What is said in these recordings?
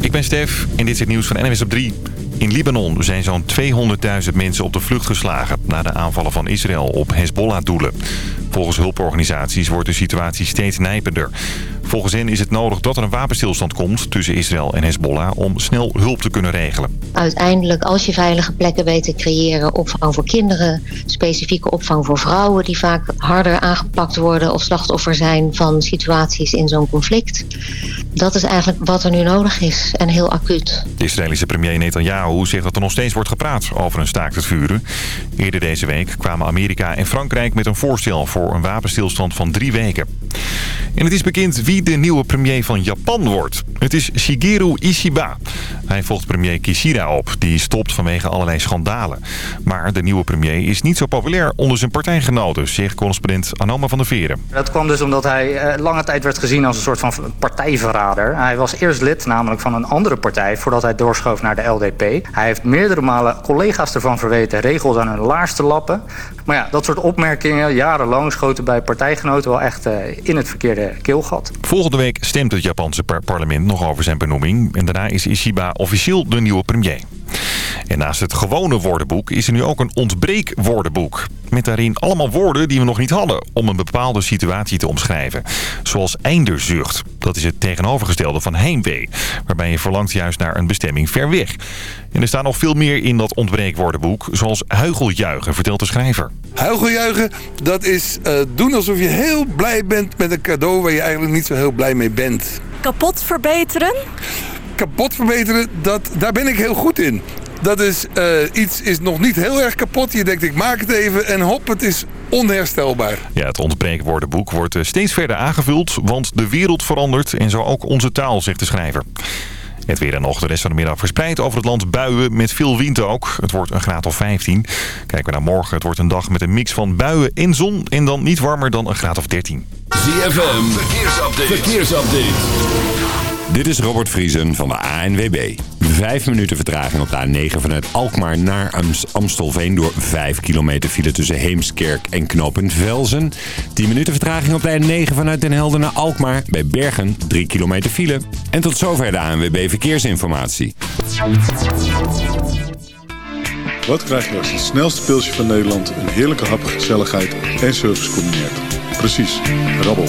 Ik ben Stef en dit is het nieuws van NWS op 3. In Libanon zijn zo'n 200.000 mensen op de vlucht geslagen... na de aanvallen van Israël op Hezbollah-doelen. Volgens hulporganisaties wordt de situatie steeds nijpender. Volgens hen is het nodig dat er een wapenstilstand komt tussen Israël en Hezbollah... om snel hulp te kunnen regelen. Uiteindelijk, als je veilige plekken weet te creëren... opvang voor kinderen, specifieke opvang voor vrouwen... die vaak harder aangepakt worden of slachtoffer zijn van situaties in zo'n conflict. Dat is eigenlijk wat er nu nodig is en heel acuut. De Israëlische premier Netanyahu zegt dat er nog steeds wordt gepraat over een staakt het vuren. Eerder deze week kwamen Amerika en Frankrijk met een voorstel voor een wapenstilstand van drie weken. En het is bekend wie de nieuwe premier van Japan wordt. Het is Shigeru Ishiba. Hij volgt premier Kishida op, die stopt vanwege allerlei schandalen. Maar de nieuwe premier is niet zo populair onder zijn partijgenoten, zegt correspondent Anoma van der Veren. Dat kwam dus omdat hij eh, lange tijd werd gezien als een soort van partijverrader. Hij was eerst lid namelijk van een andere partij voordat hij doorschoof naar de LDP. Hij heeft meerdere malen collega's ervan verweten regels aan hun laars te lappen. Maar ja, dat soort opmerkingen jarenlang schoten bij partijgenoten wel echt uh, in het verkeerde keelgat. Volgende week stemt het Japanse parlement nog over zijn benoeming. En daarna is Ishiba officieel de nieuwe premier. En naast het gewone woordenboek is er nu ook een ontbreekwoordenboek. Met daarin allemaal woorden die we nog niet hadden om een bepaalde situatie te omschrijven. Zoals einderzucht. Dat is het tegenovergestelde van heimwee. Waarbij je verlangt juist naar een bestemming ver weg. En er staan nog veel meer in dat ontbreekwoordenboek. Zoals huigeljuichen, vertelt de schrijver. Huigeljuichen, dat is uh, doen alsof je heel blij bent met een cadeau waar je eigenlijk niet zo heel blij mee bent. Kapot verbeteren? Kapot verbeteren, dat, daar ben ik heel goed in. Dat is, uh, iets is nog niet heel erg kapot. Je denkt, ik maak het even en hop, het is onherstelbaar. Ja, het ontbreekwoordenboek wordt steeds verder aangevuld, want de wereld verandert en zo ook onze taal, zegt de schrijver. Het weer en nog de rest van de middag verspreid over het land buien met veel wind ook. Het wordt een graad of 15. Kijken we naar morgen. Het wordt een dag met een mix van buien en zon en dan niet warmer dan een graad of 13. ZFM, verkeersupdate. verkeersupdate. Dit is Robert Vriesen van de ANWB. Vijf minuten vertraging op de A9 vanuit Alkmaar naar Amstelveen... door 5 kilometer file tussen Heemskerk en knooppunt Velzen. 10 minuten vertraging op de A9 vanuit Den Helder naar Alkmaar... bij Bergen 3 kilometer file. En tot zover de ANWB Verkeersinformatie. Wat krijg je als het snelste pilsje van Nederland... een heerlijke hap, gezelligheid en service combineert? Precies, rabbel.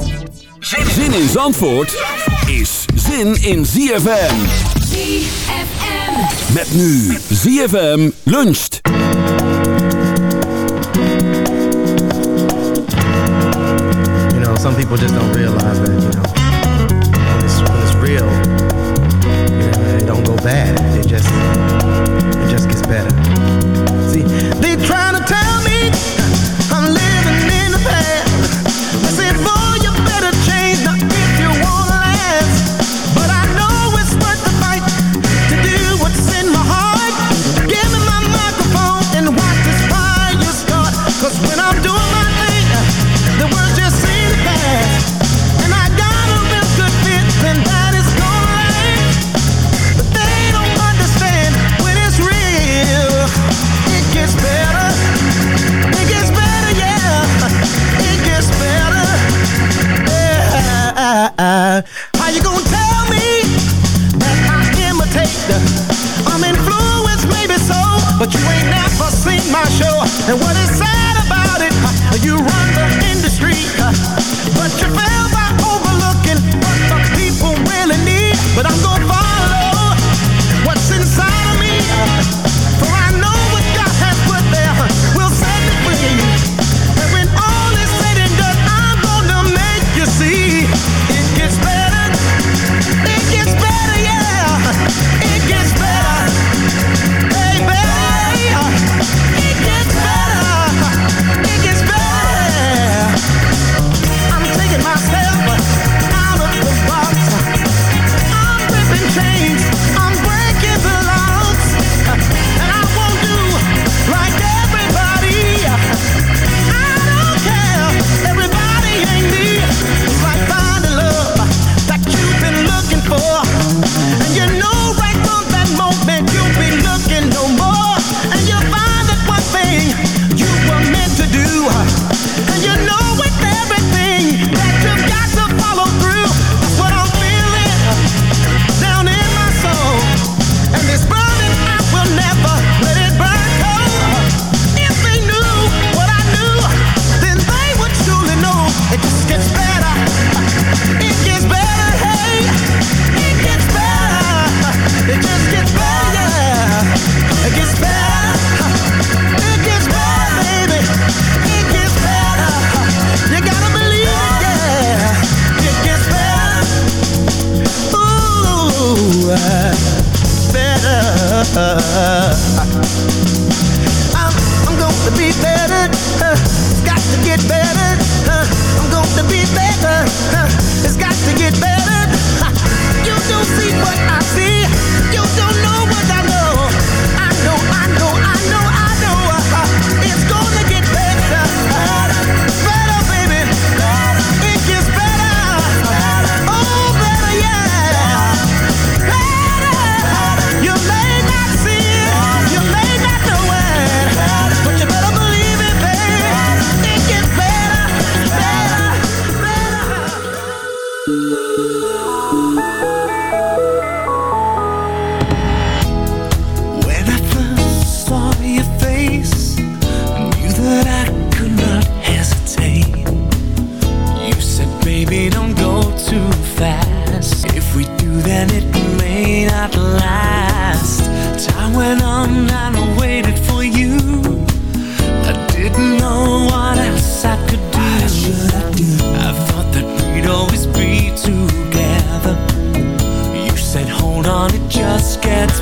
Zin in Zandvoort is zin in ZFM. ZFM. Met nu ZFM luncht. You know, some people just don't realize that, you know, when it's, when it's real, you know, it don't go bad. It just, it just gets better. See, they trying pain at last. Time went on and I waited for you. I didn't know what else I could do. I, do? I thought that we'd always be together. You said, hold on, it just gets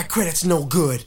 my credit's no good.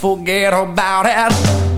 forget about it.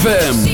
ZFM.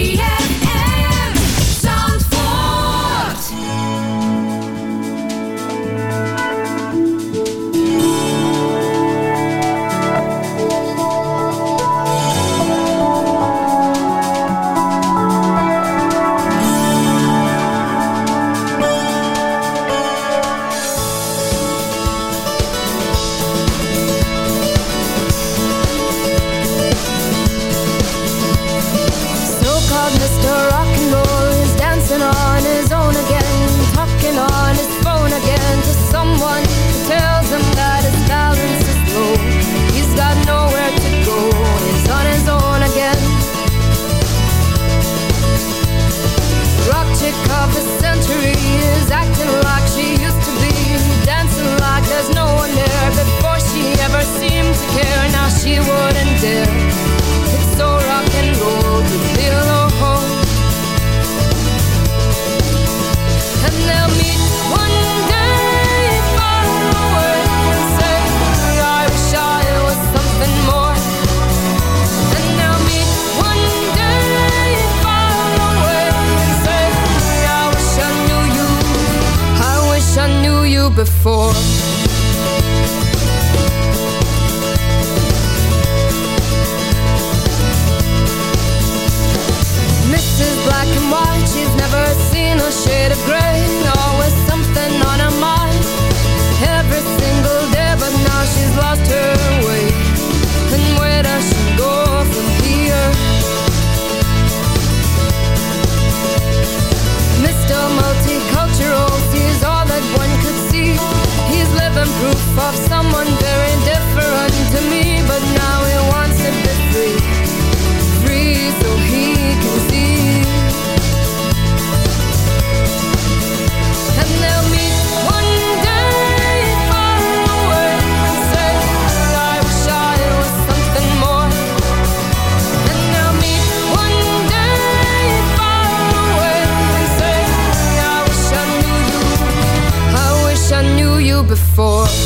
Seen a shade of gray. for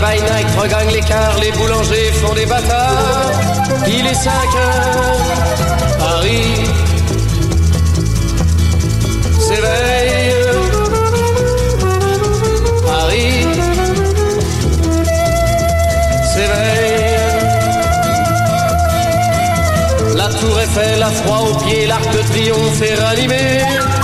Paris by night regagne l'écart, les boulangers font des bâtards. Il est 5 heures, Paris s'éveille. Paris s'éveille. La tour Eiffel a froid aux pieds, l'arc de triomphe est ranimé.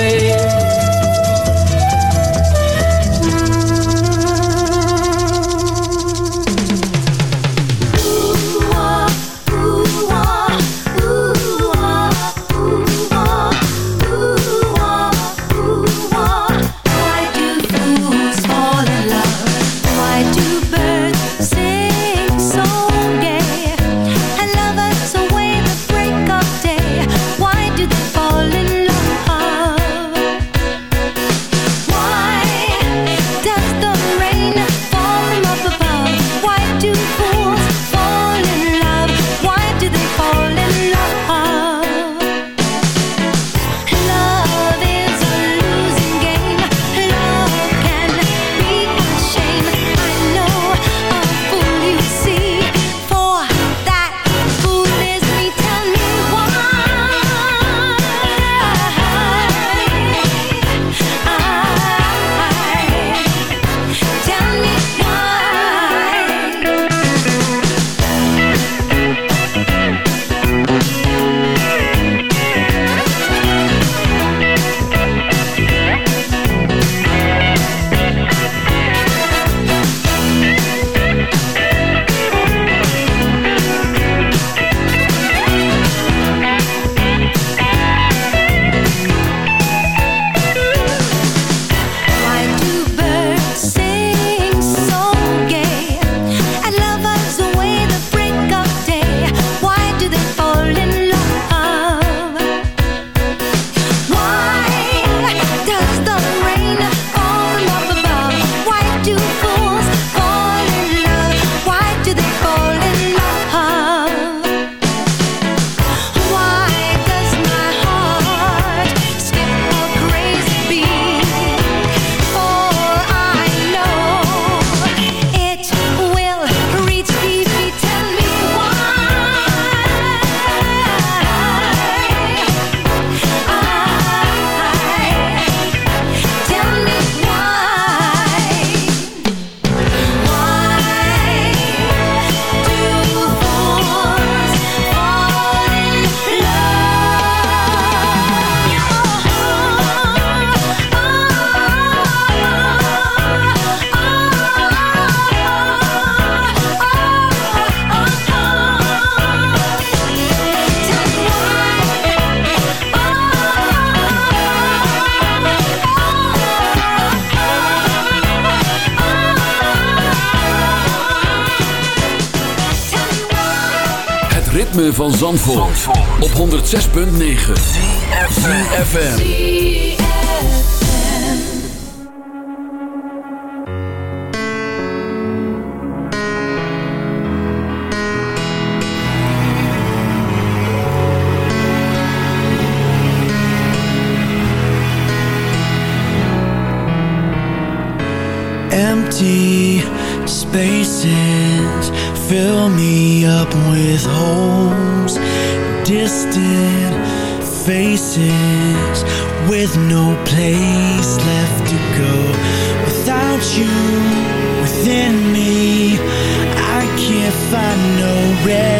van Zandvoort, Zandvoort. op 106.9 ZFM. Empty spaces fill me faces with no place left to go. Without you within me I can't find no rest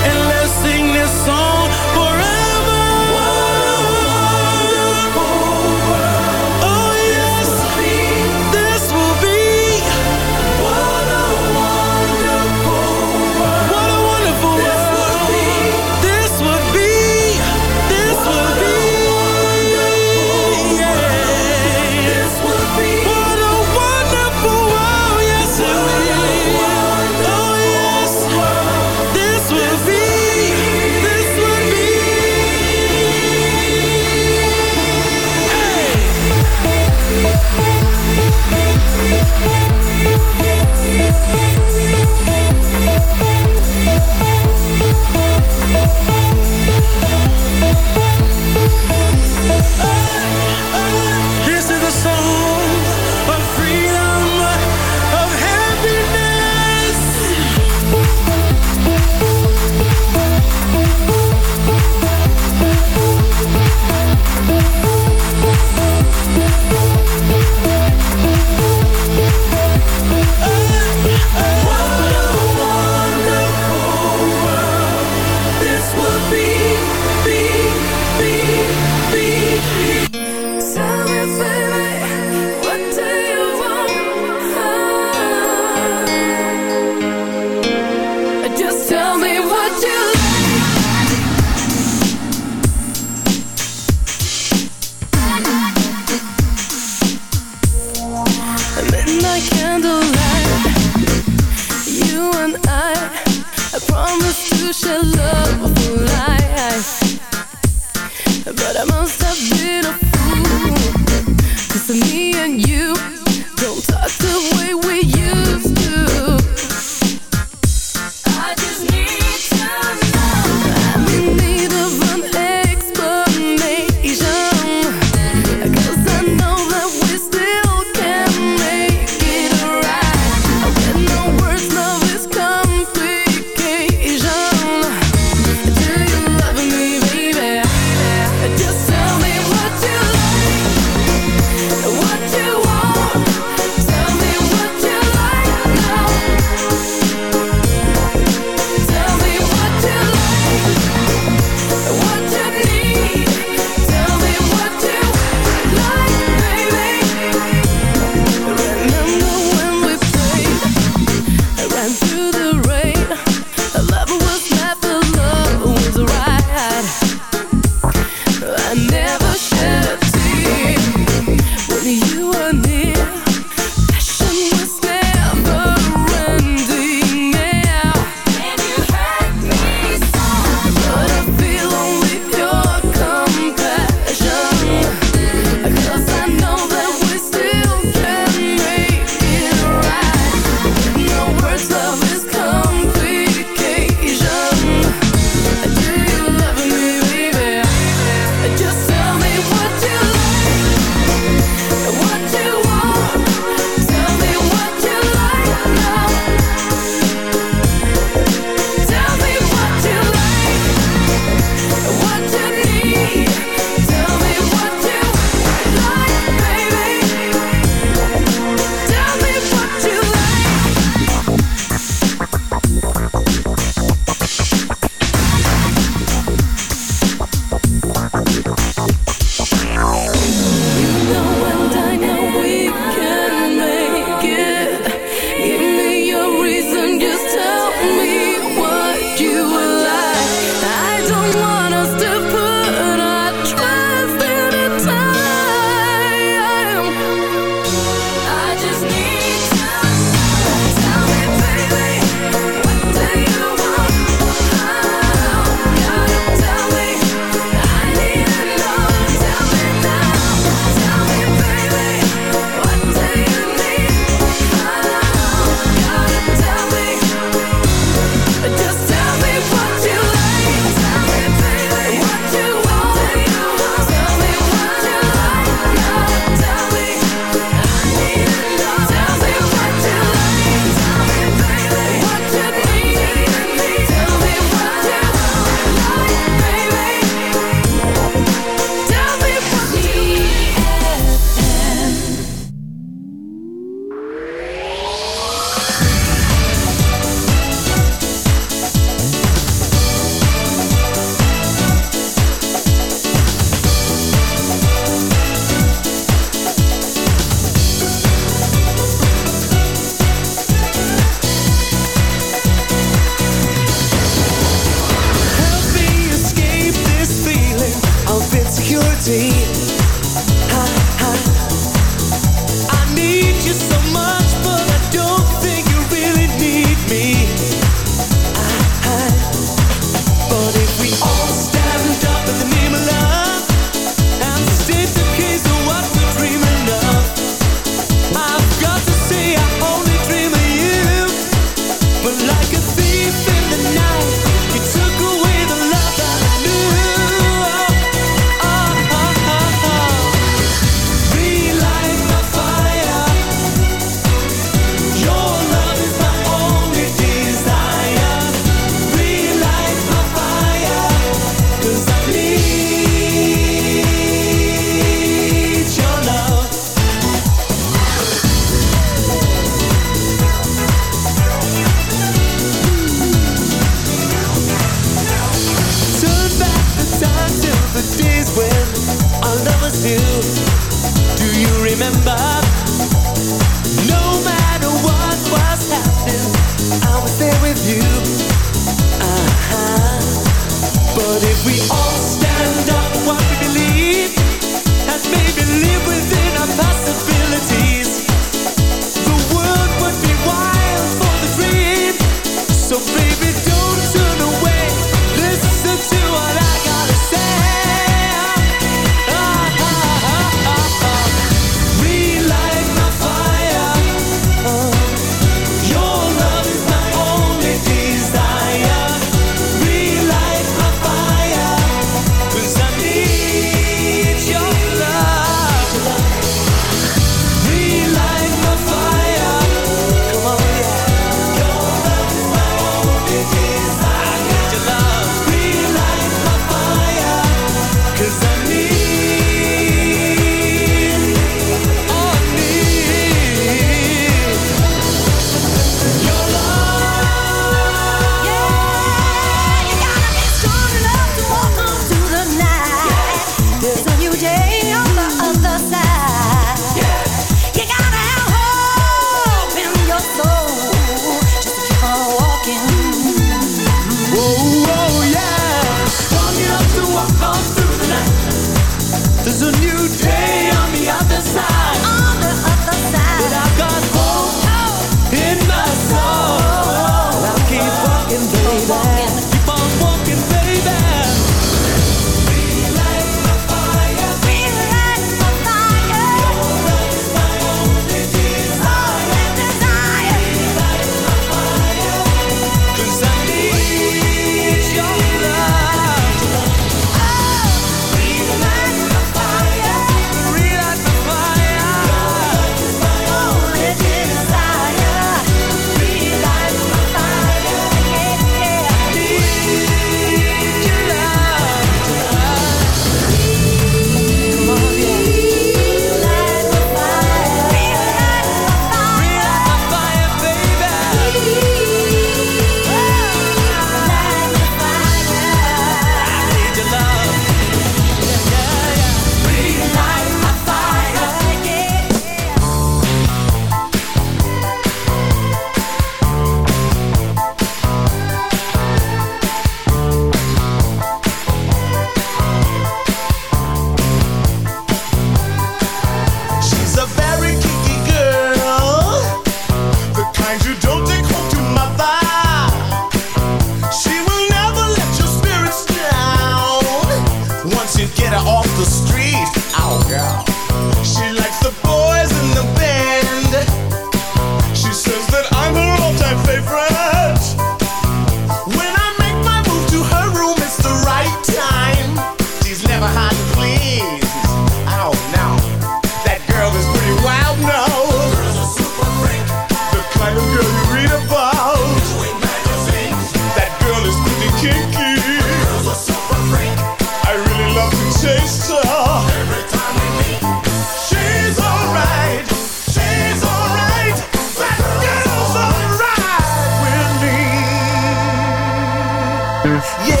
Yeah.